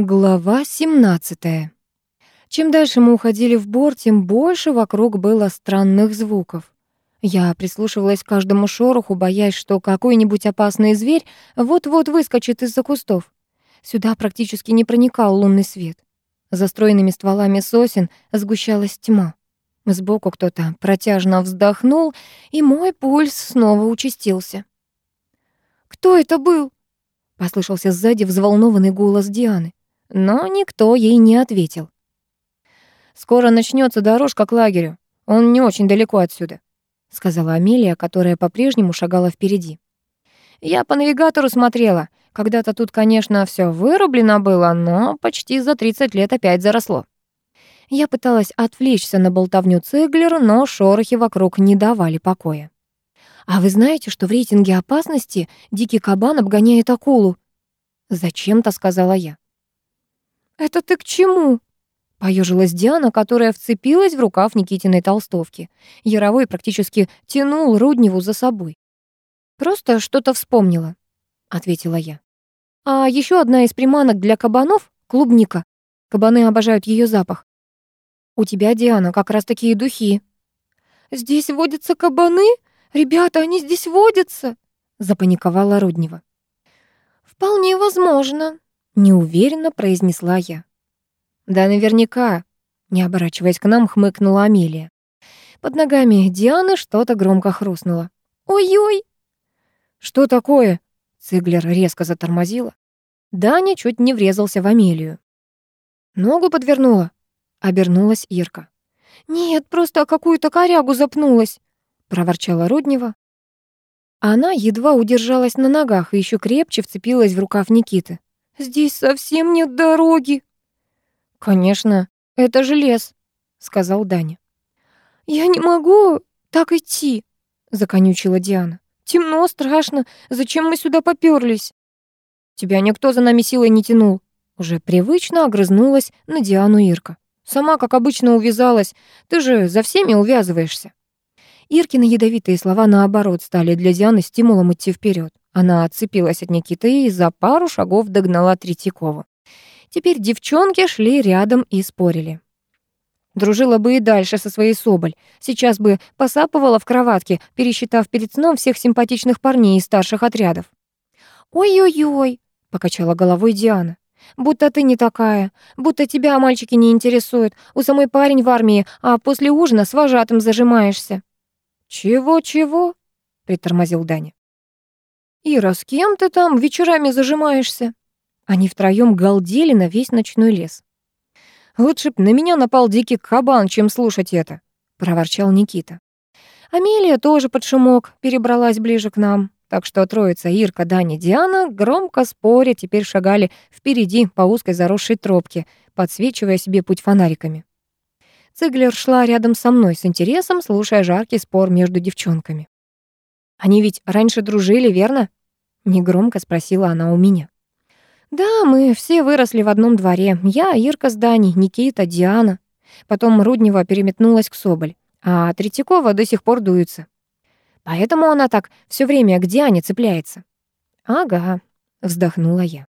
Глава 17. Чем дальше мы уходили в бор, тем больше вокруг было странных звуков. Я прислушивалась к каждому шороху, боясь, что какой-нибудь опасный зверь вот-вот выскочит из-за кустов. Сюда практически не проникал лунный свет. За стройными стволами сосен сгущалась тьма. Сбоку кто-то протяжно вздохнул, и мой пульс снова участился. «Кто это был?» — послышался сзади взволнованный голос Дианы но никто ей не ответил. «Скоро начнется дорожка к лагерю. Он не очень далеко отсюда», — сказала Амелия, которая по-прежнему шагала впереди. «Я по навигатору смотрела. Когда-то тут, конечно, все вырублено было, но почти за 30 лет опять заросло». Я пыталась отвлечься на болтовню Циглер, но шорохи вокруг не давали покоя. «А вы знаете, что в рейтинге опасности дикий кабан обгоняет акулу?» «Зачем-то», — сказала я. «Это ты к чему?» Поежилась Диана, которая вцепилась в рукав Никитиной толстовки. Яровой практически тянул Рудневу за собой. «Просто что-то вспомнила», — ответила я. «А еще одна из приманок для кабанов — клубника. Кабаны обожают ее запах. У тебя, Диана, как раз такие духи». «Здесь водятся кабаны? Ребята, они здесь водятся!» — запаниковала Руднева. «Вполне возможно», неуверенно произнесла я. Да наверняка, не оборачиваясь к нам, хмыкнула Амелия. Под ногами Дианы что-то громко хрустнуло. Ой-ой. Что такое? Циглер резко затормозила. Даня чуть не врезался в Амелию. Ногу подвернула, обернулась Ирка. Нет, просто какую-то корягу запнулась, проворчала Руднева. Она едва удержалась на ногах и еще крепче вцепилась в рукав Никиты. Здесь совсем нет дороги. Конечно, это же лес, сказал Даня. Я не могу так идти, законючила Диана. Темно, страшно. Зачем мы сюда попёрлись? Тебя никто за нами силой не тянул. Уже привычно огрызнулась на Диану Ирка. Сама, как обычно, увязалась. Ты же за всеми увязываешься. Иркины ядовитые слова, наоборот, стали для Дианы стимулом идти вперед. Она отцепилась от Никиты и за пару шагов догнала Третьякову. Теперь девчонки шли рядом и спорили. Дружила бы и дальше со своей Соболь. Сейчас бы посапывала в кроватке, пересчитав перед сном всех симпатичных парней из старших отрядов. «Ой-ой-ой», — покачала головой Диана. «Будто ты не такая, будто тебя мальчики не интересуют. У самой парень в армии, а после ужина с вожатым зажимаешься». «Чего-чего?» — притормозил Даня. «Ира, с кем ты там вечерами зажимаешься?» Они втроём галдели на весь ночной лес. «Лучше б на меня напал дикий кабан, чем слушать это», — проворчал Никита. Амелия тоже под шумок перебралась ближе к нам, так что троица Ирка, Даня, Диана, громко споря, теперь шагали впереди по узкой заросшей тропке, подсвечивая себе путь фонариками. Циглер шла рядом со мной с интересом, слушая жаркий спор между девчонками. «Они ведь раньше дружили, верно?» — негромко спросила она у меня. «Да, мы все выросли в одном дворе. Я, Ирка с Даней, Никита, Диана. Потом Руднева переметнулась к Соболь, а Третьякова до сих пор дуется. Поэтому она так все время к Диане цепляется». «Ага», — вздохнула я.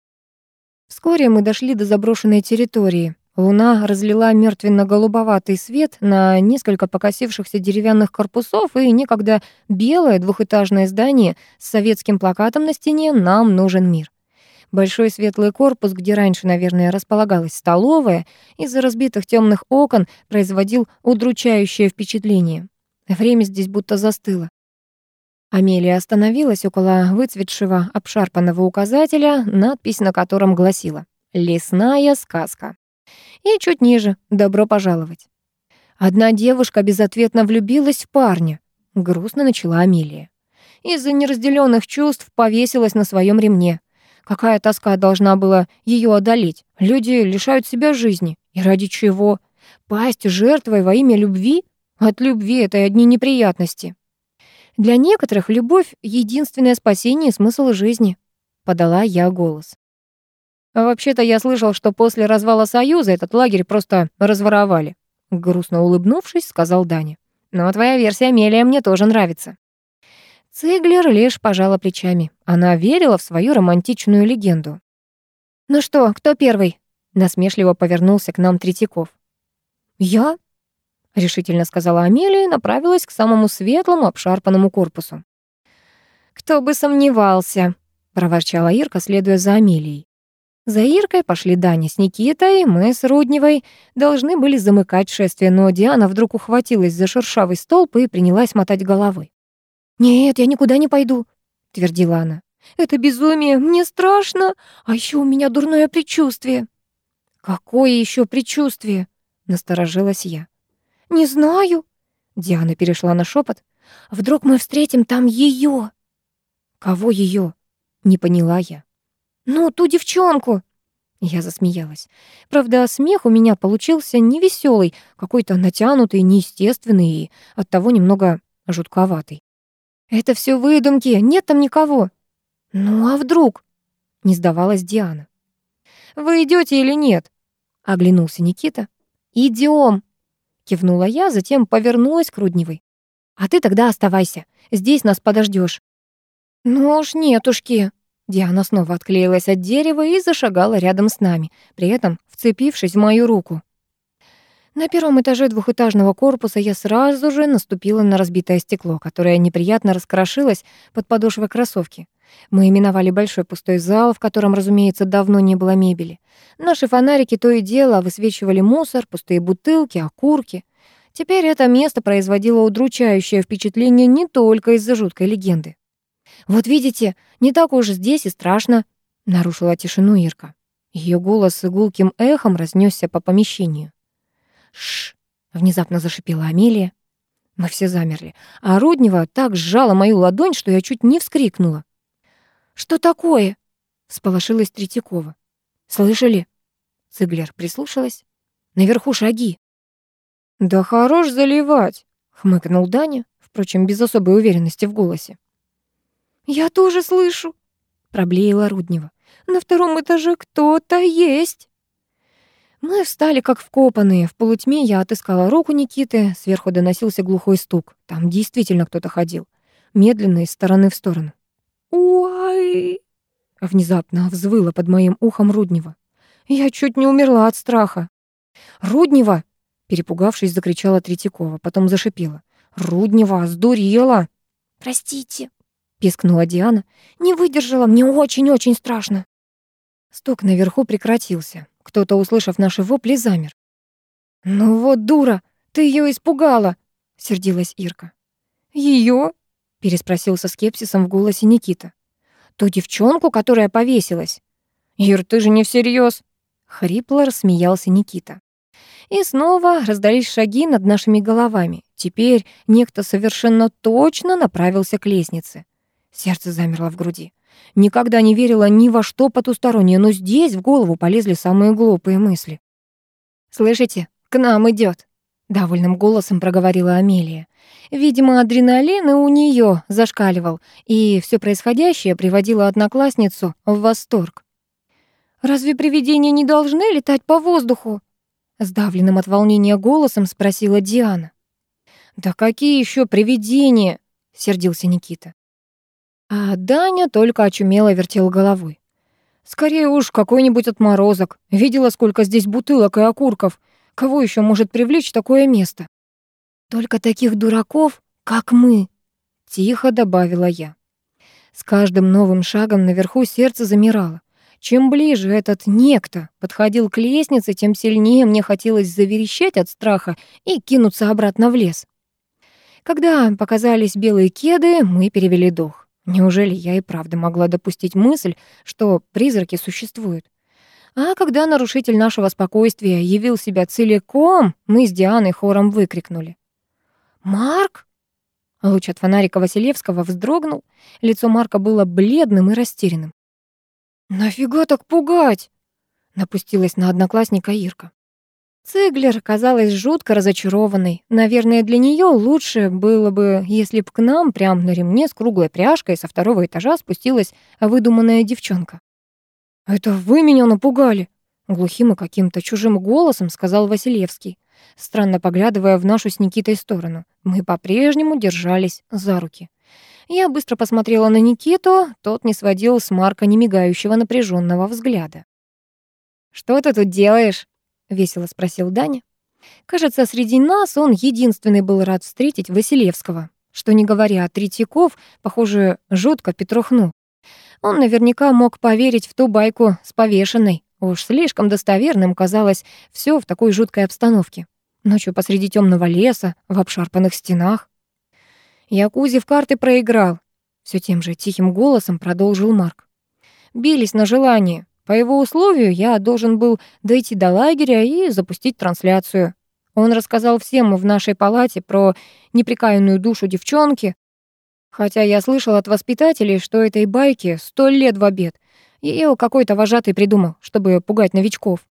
Вскоре мы дошли до заброшенной территории. Луна разлила мертвенно-голубоватый свет на несколько покосившихся деревянных корпусов и некогда белое двухэтажное здание с советским плакатом на стене «Нам нужен мир». Большой светлый корпус, где раньше, наверное, располагалась столовая, из-за разбитых темных окон производил удручающее впечатление. Время здесь будто застыло. Амелия остановилась около выцветшего обшарпанного указателя, надпись на котором гласила «Лесная сказка». И чуть ниже «Добро пожаловать». Одна девушка безответно влюбилась в парня. Грустно начала Амелия. Из-за неразделенных чувств повесилась на своем ремне. Какая тоска должна была ее одолеть? Люди лишают себя жизни. И ради чего? Пасть жертвой во имя любви? От любви это одни неприятности. Для некоторых любовь — единственное спасение и смысл жизни. Подала я голос. Вообще-то я слышал, что после развала Союза этот лагерь просто разворовали. Грустно улыбнувшись, сказал Даня. Но твоя версия, Амелия, мне тоже нравится. Циглер лишь пожала плечами. Она верила в свою романтичную легенду. «Ну что, кто первый?» Насмешливо повернулся к нам Третьяков. «Я?» — решительно сказала Амелия и направилась к самому светлому обшарпанному корпусу. «Кто бы сомневался», — проворчала Ирка, следуя за Амелией. За Иркой пошли Даня с Никитой, мы с Рудневой должны были замыкать шествие, но Диана вдруг ухватилась за шершавый столб и принялась мотать головой. «Нет, я никуда не пойду», — твердила она. «Это безумие, мне страшно, а еще у меня дурное предчувствие». «Какое еще предчувствие?» — насторожилась я. «Не знаю», — Диана перешла на шепот. «Вдруг мы встретим там ее?» «Кого ее?» — не поняла я. «Ну, ту девчонку!» Я засмеялась. Правда, смех у меня получился невеселый, какой-то натянутый, неестественный и оттого немного жутковатый. «Это все выдумки, нет там никого». «Ну а вдруг?» — не сдавалась Диана. «Вы идете или нет?» — оглянулся Никита. Идем, кивнула я, затем повернулась к Рудневой. «А ты тогда оставайся, здесь нас подождешь. «Ну уж нетушки», Диана снова отклеилась от дерева и зашагала рядом с нами, при этом вцепившись в мою руку. На первом этаже двухэтажного корпуса я сразу же наступила на разбитое стекло, которое неприятно раскрошилось под подошвой кроссовки. Мы именовали большой пустой зал, в котором, разумеется, давно не было мебели. Наши фонарики то и дело высвечивали мусор, пустые бутылки, окурки. Теперь это место производило удручающее впечатление не только из-за жуткой легенды. «Вот видите, не так уж здесь и страшно», — нарушила тишину Ирка. Ее голос с гулким эхом разнесся по помещению. «Шш!» — внезапно зашипела Амелия. Мы все замерли, а Руднева так сжала мою ладонь, что я чуть не вскрикнула. «Что такое?» — всполошилась Третьякова. «Слышали?» — Циглер прислушалась. «Наверху шаги». «Да хорош заливать!» — хмыкнул Даня, впрочем, без особой уверенности в голосе. «Я тоже слышу», — проблеяла Руднева. «На втором этаже кто-то есть». Мы встали как вкопанные. В полутьме я отыскала руку Никиты. Сверху доносился глухой стук. Там действительно кто-то ходил. Медленно из стороны в сторону. «Уай!» Внезапно взвыла под моим ухом Руднева. Я чуть не умерла от страха. «Руднева!» Перепугавшись, закричала Третьякова, потом зашипела. «Руднева, сдурела!» «Простите!» Пискнула Диана. «Не выдержала, мне очень-очень страшно». Стук наверху прекратился. Кто-то, услышав наши вопли, замер. «Ну вот дура, ты ее испугала!» — сердилась Ирка. Ее? переспросил со скепсисом в голосе Никита. «Ту девчонку, которая повесилась?» «Ир, ты же не всерьез!» — хрипло рассмеялся Никита. И снова раздались шаги над нашими головами. Теперь некто совершенно точно направился к лестнице. Сердце замерло в груди. Никогда не верила ни во что потустороннее, но здесь в голову полезли самые глупые мысли. «Слышите, к нам идет, довольным голосом проговорила Амелия. Видимо, адреналин и у нее зашкаливал, и все происходящее приводило одноклассницу в восторг. «Разве привидения не должны летать по воздуху?» Сдавленным от волнения голосом спросила Диана. «Да какие еще привидения?» — сердился Никита. А Даня только очумело вертел головой. Скорее уж какой-нибудь отморозок. Видела, сколько здесь бутылок и окурков. Кого еще может привлечь такое место? Только таких дураков, как мы, тихо добавила я. С каждым новым шагом наверху сердце замирало. Чем ближе этот некто подходил к лестнице, тем сильнее мне хотелось заверещать от страха и кинуться обратно в лес. Когда показались белые кеды, мы перевели дух. Неужели я и правда могла допустить мысль, что призраки существуют? А когда нарушитель нашего спокойствия явил себя целиком, мы с Дианой хором выкрикнули. «Марк?» Луч от фонарика Василевского вздрогнул. Лицо Марка было бледным и растерянным. «Нафига так пугать?» Напустилась на одноклассника Ирка. Циглер казалась жутко разочарованной. Наверное, для нее лучше было бы, если б к нам прямо на ремне с круглой пряжкой со второго этажа спустилась выдуманная девчонка. «Это вы меня напугали!» Глухим и каким-то чужим голосом сказал Василевский, странно поглядывая в нашу с Никитой сторону. Мы по-прежнему держались за руки. Я быстро посмотрела на Никиту, тот не сводил с Марка немигающего напряженного взгляда. «Что ты тут делаешь?» — весело спросил Даня. Кажется, среди нас он единственный был рад встретить Василевского. Что не говоря о Третьяков, похоже, жутко петрухнул. Он наверняка мог поверить в ту байку с повешенной. Уж слишком достоверным казалось все в такой жуткой обстановке. Ночью посреди темного леса, в обшарпанных стенах. Я в карты проиграл. Все тем же тихим голосом продолжил Марк. Бились на желание. По его условию я должен был дойти до лагеря и запустить трансляцию. Он рассказал всем в нашей палате про неприкаянную душу девчонки, хотя я слышал от воспитателей, что этой байке сто лет в обед. Ее какой-то вожатый придумал, чтобы пугать новичков.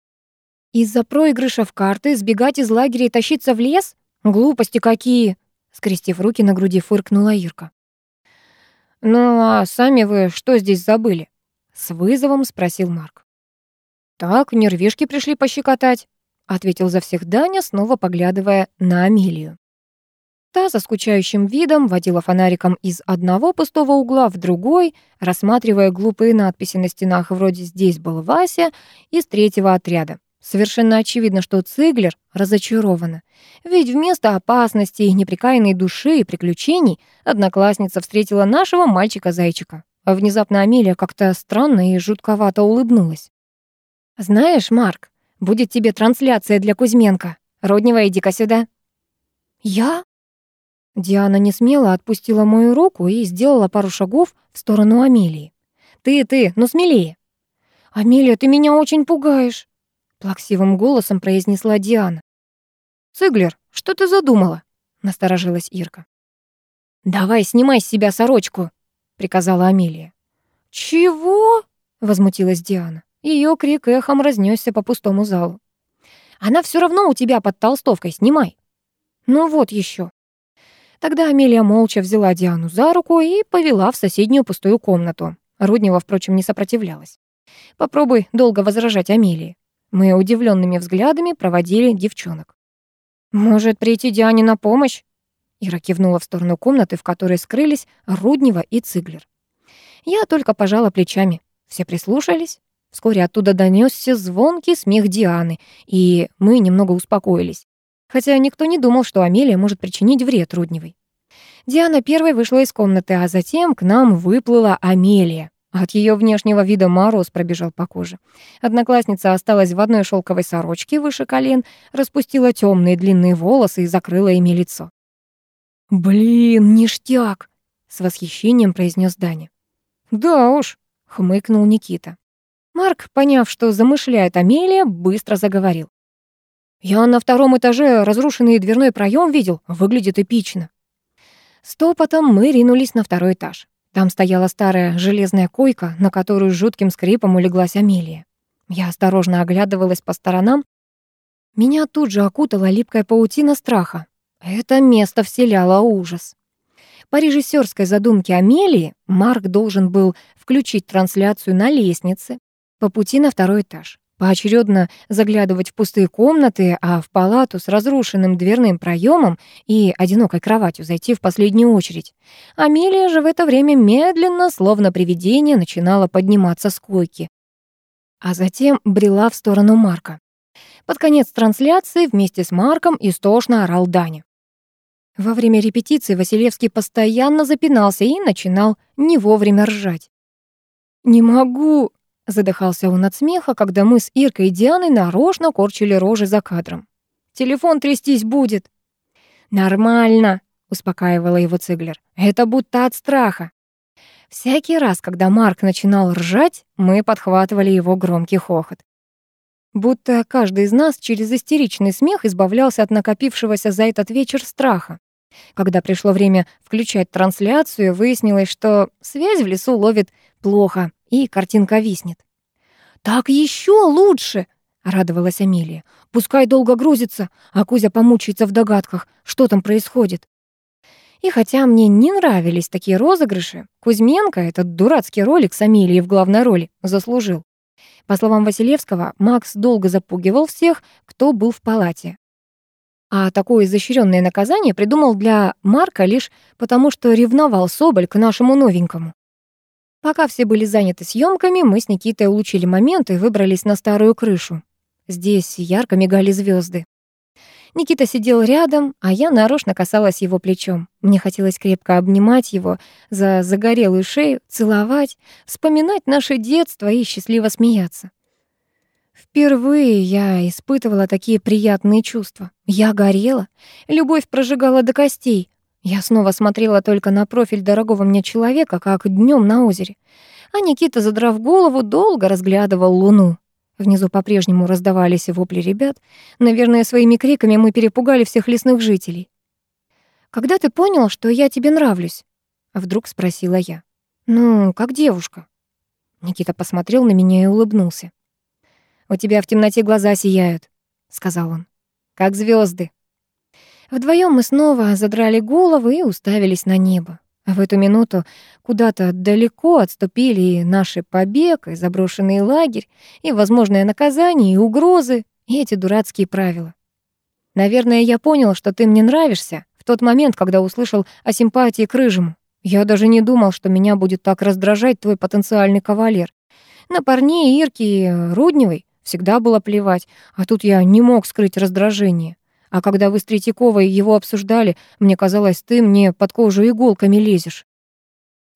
Из-за проигрыша в карты сбегать из лагеря и тащиться в лес? Глупости какие!» Скрестив руки на груди, фыркнула Ирка. «Ну а сами вы что здесь забыли?» С вызовом спросил Марк. «Так, нервишки пришли пощекотать», — ответил за всех Даня, снова поглядывая на Амелию. Та со скучающим видом водила фонариком из одного пустого угла в другой, рассматривая глупые надписи на стенах вроде «Здесь был Вася» из третьего отряда. Совершенно очевидно, что Циглер разочарована. Ведь вместо опасности, неприкаянной души и приключений одноклассница встретила нашего мальчика-зайчика. А внезапно Амелия как-то странно и жутковато улыбнулась. «Знаешь, Марк, будет тебе трансляция для Кузьменко. Роднева, иди-ка сюда». «Я?» Диана не смело отпустила мою руку и сделала пару шагов в сторону Амелии. «Ты, ты, ну смелее!» «Амелия, ты меня очень пугаешь!» Плаксивым голосом произнесла Диана. «Циглер, что ты задумала?» Насторожилась Ирка. «Давай, снимай с себя сорочку!» Приказала Амелия. «Чего?» — возмутилась Диана. Ее крик эхом разнесся по пустому залу. «Она все равно у тебя под толстовкой, снимай!» «Ну вот еще. Тогда Амелия молча взяла Диану за руку и повела в соседнюю пустую комнату. Руднева, впрочем, не сопротивлялась. Попробуй долго возражать Амелии. Мы удивленными взглядами проводили девчонок. «Может, прийти Диане на помощь?» Ира кивнула в сторону комнаты, в которой скрылись Руднева и Циглер. Я только пожала плечами. Все прислушались. Вскоре оттуда донесся звонкий смех Дианы, и мы немного успокоились. Хотя никто не думал, что Амелия может причинить вред Рудневой. Диана первой вышла из комнаты, а затем к нам выплыла Амелия. От ее внешнего вида мороз пробежал по коже. Одноклассница осталась в одной шелковой сорочке выше колен, распустила темные длинные волосы и закрыла ими лицо. «Блин, ништяк!» — с восхищением произнес Даня. «Да уж», — хмыкнул Никита. Марк, поняв, что замышляет Амелия, быстро заговорил. «Я на втором этаже разрушенный дверной проем видел, выглядит эпично». Стопотом мы ринулись на второй этаж. Там стояла старая железная койка, на которую с жутким скрипом улеглась Амелия. Я осторожно оглядывалась по сторонам. Меня тут же окутала липкая паутина страха. Это место вселяло ужас. По режиссерской задумке Амелии Марк должен был включить трансляцию на лестнице по пути на второй этаж, поочередно заглядывать в пустые комнаты, а в палату с разрушенным дверным проемом и одинокой кроватью зайти в последнюю очередь. Амелия же в это время медленно, словно привидение, начинала подниматься с койки, а затем брела в сторону Марка. Под конец трансляции вместе с Марком истошно орал Даня. Во время репетиции Василевский постоянно запинался и начинал не вовремя ржать. «Не могу!» — задыхался он от смеха, когда мы с Иркой и Дианой нарочно корчили рожи за кадром. «Телефон трястись будет!» «Нормально!» — успокаивала его Циглер. «Это будто от страха!» Всякий раз, когда Марк начинал ржать, мы подхватывали его громкий хохот. Будто каждый из нас через истеричный смех избавлялся от накопившегося за этот вечер страха. Когда пришло время включать трансляцию, выяснилось, что связь в лесу ловит плохо, и картинка виснет. «Так еще лучше!» — радовалась Амелия. «Пускай долго грузится, а Кузя помучается в догадках, что там происходит». И хотя мне не нравились такие розыгрыши, Кузьменко этот дурацкий ролик с Амелией в главной роли заслужил. По словам Василевского, Макс долго запугивал всех, кто был в палате, а такое изощренное наказание придумал для Марка лишь потому, что ревновал Соболь к нашему новенькому. Пока все были заняты съемками, мы с Никитой улучили момент и выбрались на старую крышу. Здесь ярко мигали звезды. Никита сидел рядом, а я нарочно касалась его плечом. Мне хотелось крепко обнимать его за загорелую шею, целовать, вспоминать наше детство и счастливо смеяться. Впервые я испытывала такие приятные чувства. Я горела, любовь прожигала до костей, я снова смотрела только на профиль дорогого мне человека, как днем на озере. А Никита, задрав голову, долго разглядывал луну. Внизу по-прежнему раздавались вопли ребят. Наверное, своими криками мы перепугали всех лесных жителей. «Когда ты понял, что я тебе нравлюсь?» — вдруг спросила я. «Ну, как девушка». Никита посмотрел на меня и улыбнулся. «У тебя в темноте глаза сияют», — сказал он. «Как звезды. Вдвоем мы снова задрали головы и уставились на небо. А в эту минуту куда-то далеко отступили и наши побег, и заброшенный лагерь, и возможное наказание, и угрозы, и эти дурацкие правила. Наверное, я понял, что ты мне нравишься в тот момент, когда услышал о симпатии к рыжему. Я даже не думал, что меня будет так раздражать твой потенциальный кавалер. На парней Ирки Рудневой всегда было плевать, а тут я не мог скрыть раздражение. А когда вы с Третьяковой его обсуждали, мне казалось, ты мне под кожу иголками лезешь.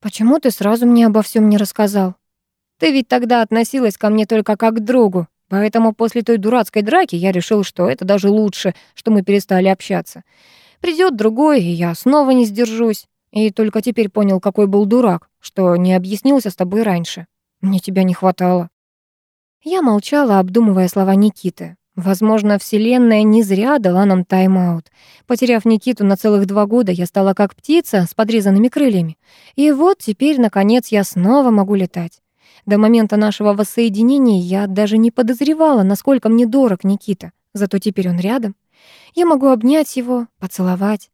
Почему ты сразу мне обо всем не рассказал? Ты ведь тогда относилась ко мне только как к другу, поэтому после той дурацкой драки я решил, что это даже лучше, что мы перестали общаться. Придет другой, и я снова не сдержусь. И только теперь понял, какой был дурак, что не объяснился с тобой раньше. Мне тебя не хватало. Я молчала, обдумывая слова Никиты. Возможно, Вселенная не зря дала нам тайм-аут. Потеряв Никиту на целых два года, я стала как птица с подрезанными крыльями. И вот теперь, наконец, я снова могу летать. До момента нашего воссоединения я даже не подозревала, насколько мне дорог Никита. Зато теперь он рядом. Я могу обнять его, поцеловать,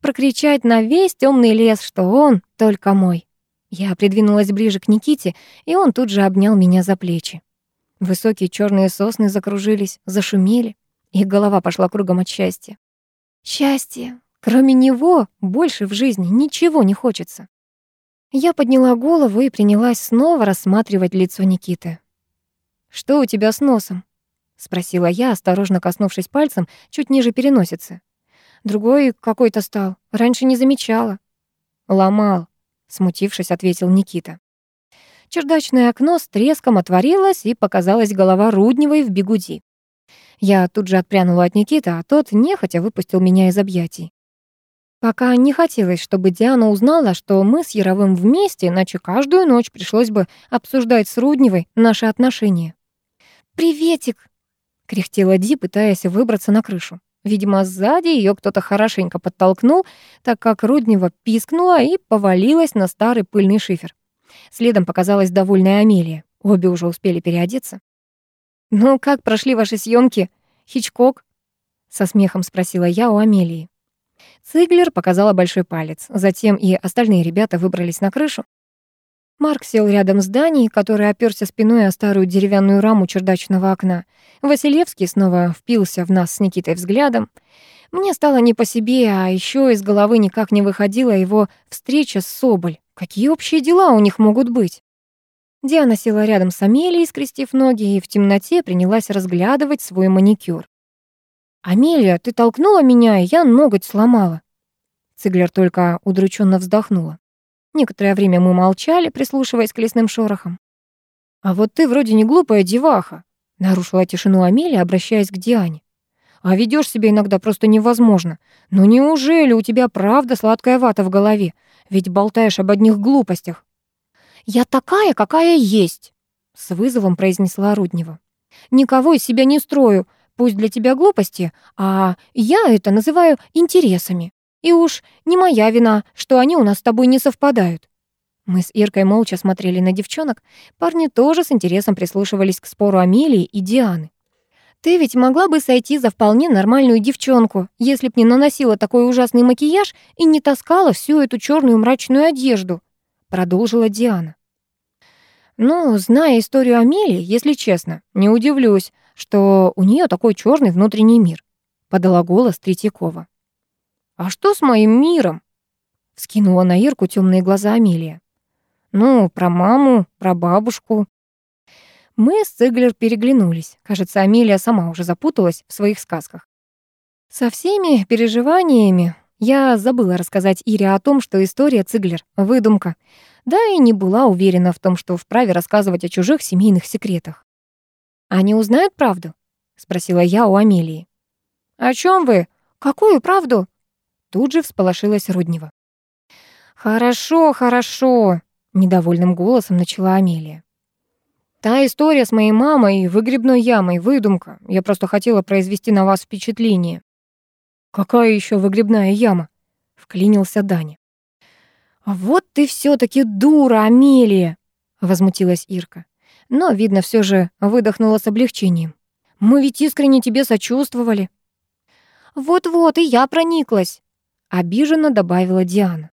прокричать на весь темный лес, что он только мой. Я придвинулась ближе к Никите, и он тут же обнял меня за плечи. Высокие черные сосны закружились, зашумели, и голова пошла кругом от счастья. Счастье! Кроме него больше в жизни ничего не хочется. Я подняла голову и принялась снова рассматривать лицо Никиты. «Что у тебя с носом?» — спросила я, осторожно коснувшись пальцем чуть ниже переносицы. Другой какой-то стал, раньше не замечала. «Ломал», — смутившись, ответил Никита. Чердачное окно с треском отворилось, и показалась голова Рудневой в бегуди. Я тут же отпрянула от Никиты, а тот нехотя выпустил меня из объятий. Пока не хотелось, чтобы Диана узнала, что мы с Яровым вместе, иначе каждую ночь пришлось бы обсуждать с Рудневой наши отношения. «Приветик!» — кряхтела Ди, пытаясь выбраться на крышу. Видимо, сзади ее кто-то хорошенько подтолкнул, так как Руднева пискнула и повалилась на старый пыльный шифер. Следом показалась довольная Амелия. Обе уже успели переодеться. «Ну, как прошли ваши съемки, Хичкок?» Со смехом спросила я у Амелии. Циглер показала большой палец. Затем и остальные ребята выбрались на крышу. Марк сел рядом с Даней, который оперся спиной о старую деревянную раму чердачного окна. Василевский снова впился в нас с Никитой взглядом. Мне стало не по себе, а еще из головы никак не выходила его встреча с Соболь. Какие общие дела у них могут быть? Диана села рядом с Амелией, скрестив ноги, и в темноте принялась разглядывать свой маникюр. «Амелия, ты толкнула меня, и я ноготь сломала». Циглер только удрученно вздохнула. Некоторое время мы молчали, прислушиваясь к лесным шорохам. «А вот ты вроде не глупая деваха», — нарушила тишину Амелия, обращаясь к Диане. «А ведёшь себя иногда просто невозможно. Но неужели у тебя правда сладкая вата в голове? Ведь болтаешь об одних глупостях». «Я такая, какая есть», — с вызовом произнесла Руднева. «Никого из себя не строю. Пусть для тебя глупости, а я это называю интересами. И уж не моя вина, что они у нас с тобой не совпадают». Мы с Иркой молча смотрели на девчонок. Парни тоже с интересом прислушивались к спору Амелии и Дианы. Ты ведь могла бы сойти за вполне нормальную девчонку, если б не наносила такой ужасный макияж и не таскала всю эту черную мрачную одежду», — продолжила Диана. «Ну, зная историю Амелии, если честно, не удивлюсь, что у нее такой черный внутренний мир», — подала голос Третьякова. «А что с моим миром?» — вскинула на Ирку темные глаза Амелия. Ну, про маму, про бабушку. Мы с Циглер переглянулись. Кажется, Амелия сама уже запуталась в своих сказках. Со всеми переживаниями я забыла рассказать Ире о том, что история Циглер — выдумка. Да и не была уверена в том, что вправе рассказывать о чужих семейных секретах. «Они узнают правду?» — спросила я у Амелии. «О чем вы? Какую правду?» Тут же всполошилась Руднева. «Хорошо, хорошо», — недовольным голосом начала Амелия. «Та история с моей мамой и выгребной ямой — выдумка. Я просто хотела произвести на вас впечатление». «Какая еще выгребная яма?» — вклинился Даня. «Вот ты все таки дура, Амелия!» — возмутилась Ирка. Но, видно, все же выдохнула с облегчением. «Мы ведь искренне тебе сочувствовали». «Вот-вот, и я прониклась», — обиженно добавила Диана.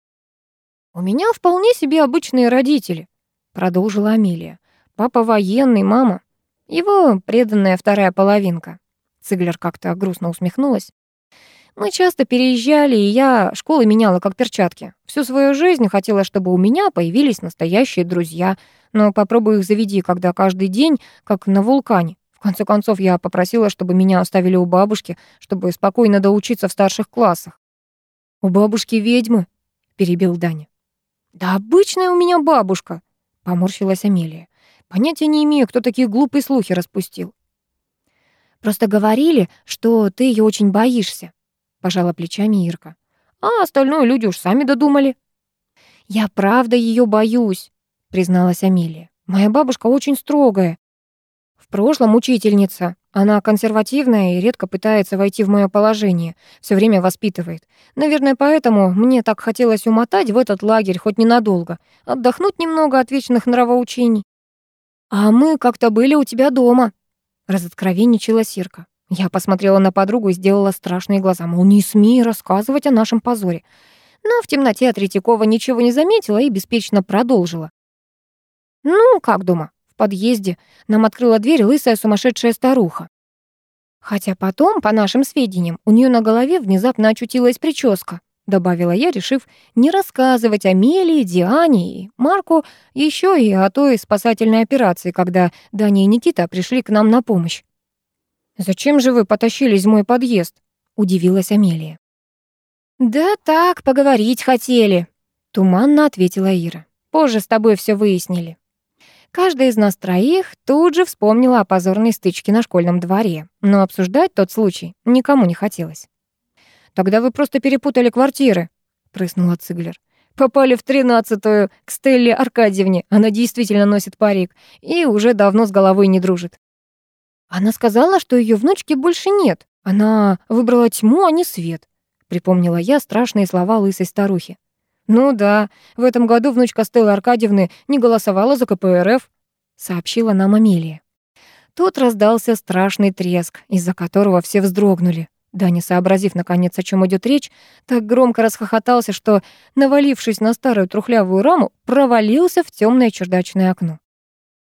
«У меня вполне себе обычные родители», — продолжила Амелия. «Папа военный, мама. Его преданная вторая половинка». Циглер как-то грустно усмехнулась. Мы часто переезжали, и я школы меняла как перчатки. Всю свою жизнь хотела, чтобы у меня появились настоящие друзья. Но попробуй их заведи, когда каждый день, как на вулкане. В конце концов, я попросила, чтобы меня оставили у бабушки, чтобы спокойно доучиться в старших классах. «У бабушки ведьмы?» — перебил Даня. «Да обычная у меня бабушка», — поморщилась Амелия. «Понятия не имею, кто такие глупые слухи распустил». «Просто говорили, что ты ее очень боишься», — пожала плечами Ирка. «А остальное люди уж сами додумали». «Я правда ее боюсь», — призналась Амелия. «Моя бабушка очень строгая. В прошлом учительница, она консервативная и редко пытается войти в мое положение, все время воспитывает. Наверное, поэтому мне так хотелось умотать в этот лагерь хоть ненадолго, отдохнуть немного от вечных нравоучений. «А мы как-то были у тебя дома», — разоткровенничала Сирка. Я посмотрела на подругу и сделала страшные глаза, мол, не смей рассказывать о нашем позоре. Но в темноте от Третьякова ничего не заметила и беспечно продолжила. «Ну, как дома? В подъезде нам открыла дверь лысая сумасшедшая старуха. Хотя потом, по нашим сведениям, у нее на голове внезапно очутилась прическа, добавила я, решив не рассказывать о Мелии, Диане и Марку, еще и о той спасательной операции, когда Даня и Никита пришли к нам на помощь. «Зачем же вы потащились в мой подъезд?» — удивилась Амелия. «Да так, поговорить хотели», — туманно ответила Ира. «Позже с тобой все выяснили». Каждая из нас троих тут же вспомнила о позорной стычке на школьном дворе, но обсуждать тот случай никому не хотелось. «Тогда вы просто перепутали квартиры», — прыснула Циглер. «Попали в тринадцатую к Стелле Аркадьевне. Она действительно носит парик и уже давно с головой не дружит». «Она сказала, что ее внучки больше нет. Она выбрала тьму, а не свет», — припомнила я страшные слова лысой старухи. «Ну да, в этом году внучка Стеллы Аркадьевны не голосовала за КПРФ», — сообщила нам Амелия. Тут раздался страшный треск, из-за которого все вздрогнули. Даня, сообразив, наконец, о чем идет речь, так громко расхохотался, что, навалившись на старую трухлявую раму, провалился в темное чердачное окно.